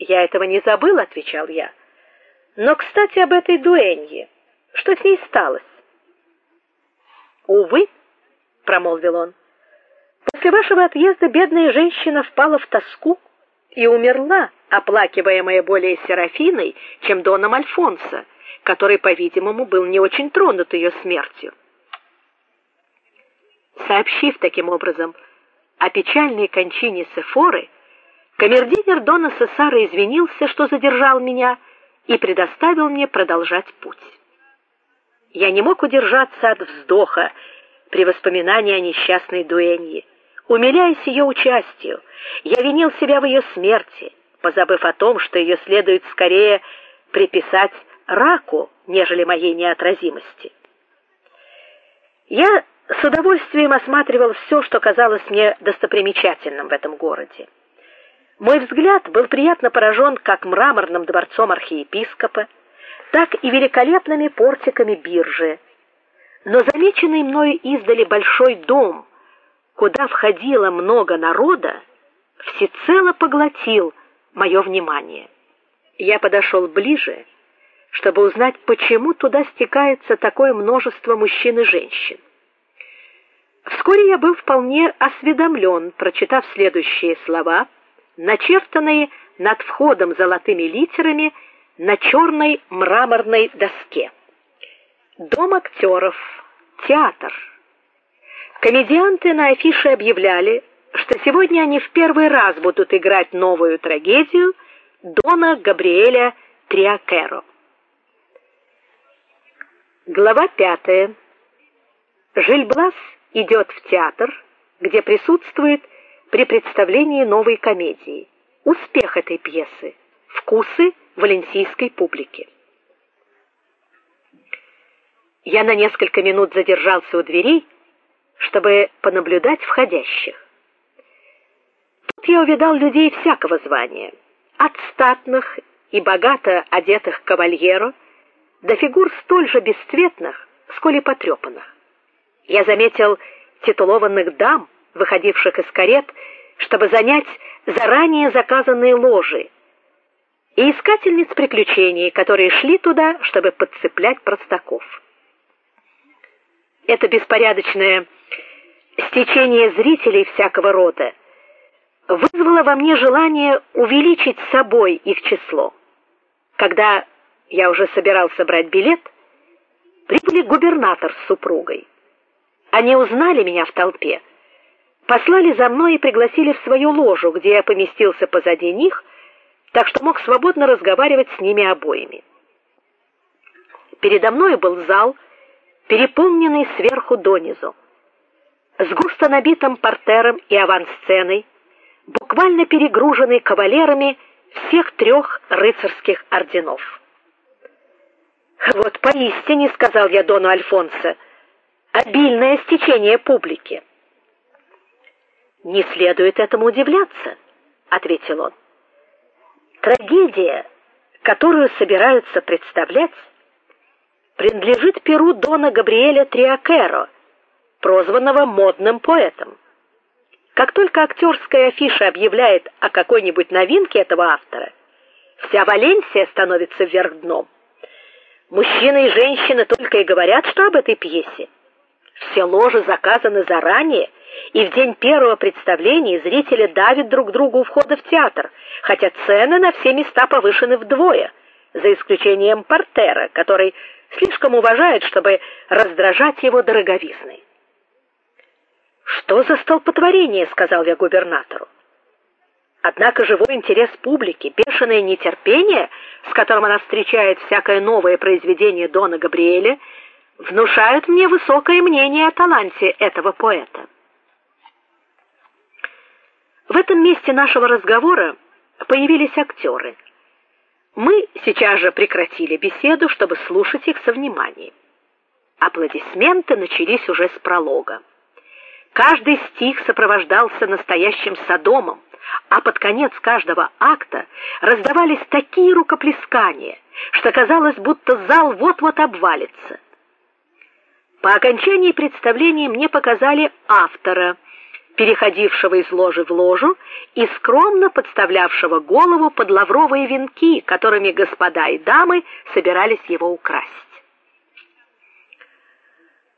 Я этого не забыл, отвечал я. Но, кстати, об этой дуэнье. Что с ней сталось? Увы, промолвил он. После вашего отъезда бедная женщина впала в тоску и умерла, оплакиваемая более Серафиной, чем доном Альфонсо, который, по-видимому, был не очень тронут ее смертью. Сообщив таким образом о печальной кончине Сефоры, камердинер дона Сесара извинился, что задержал меня, и предоставил мне продолжать путь. Я не мог удержаться от вздоха при воспоминании о несчастной дуэнье. Умиляясь ее участию, я винил себя в ее смерти, позабыв о том, что ее следует скорее приписать раку, нежели моей неотразимости. Я с удовольствием осматривал все, что казалось мне достопримечательным в этом городе. Мой взгляд был приятно поражен как мраморным дворцом архиепископа, так и великолепными портиками биржи. Но замеченный мною издали большой дом, куда входило много народа, всецело поглотил мое внимание. Я подошел ближе, чтобы узнать, почему туда стекается такое множество мужчин и женщин. Вскоре я был вполне осведомлен, прочитав следующие слова, начертанные над входом золотыми литерами на черной мраморной доске. Дом актеров, театр. Комедианты на афише объявляли, что сегодня они в первый раз будут играть новую трагедию Дона Габриэля Триакеро. Глава пятая. Жильблас идет в театр, где присутствует при представлении новой комедии. Успех этой пьесы. Вкусы валенсийской публики. Я на несколько минут задержался у дверей, чтобы понаблюдать входящих. Тут я увидал людей всякого звания, от статных и богато одетых кавальеро до фигур столь же бесцветных, сколь и потрепанных. Я заметил титулованных дам, выходивших из карет, чтобы занять заранее заказанные ложи, и искательниц приключений, которые шли туда, чтобы подцеплять простаков. Это беспорядочное стечение зрителей всякого рода вызвало во мне желание увеличить с собой их число. Когда я уже собирался брать билет, прибыли губернатор с супругой. Они узнали меня в толпе, послали за мной и пригласили в свою ложу, где я поместился позади них, так что мог свободно разговаривать с ними обоими. Передо мной был зал, переполненный сверху донизу, с густо набитым партером и авансценой, буквально перегруженный кавалерами всех трех рыцарских орденов. Вот поистине, сказал я дону Альфонсо, обильное стечение публики. Не следует этому удивляться, ответил он. Трагедия, которую собираются представлять, принадлежит перу дона Габриэля Триакеро, прозванного модным поэтом. Как только актерская афиша объявляет о какой-нибудь новинке этого автора, вся Валенсия становится вверх дном. Мужчины и женщины только и говорят, что об этой пьесе. Все ложи заказаны заранее, и в день первого представления зрители давят друг другу у входа в театр, хотя цены на все места повышены вдвое, за исключением портера, который слишком уважает, чтобы раздражать его дороговизной. Что за столпотворение, сказал я губернатору. Однако живой интерес публики, бешеное нетерпение, с которым она встречает всякое новое произведение Дона Габриэля, внушают мне высокое мнение о таланте этого поэта. В этом месте нашего разговора появились актеры. Мы сейчас же прекратили беседу, чтобы слушать их со вниманием. Аплодисменты начались уже с пролога. Каждый стих сопровождался настоящим содомом, а под конец каждого акта раздавались такие рукоплескания, что казалось, будто зал вот-вот обвалится. По окончании представления мне показали автора переходившего из ложи в ложу и скромно подставлявшего голову под лавровые венки, которыми господа и дамы собирались его украсть.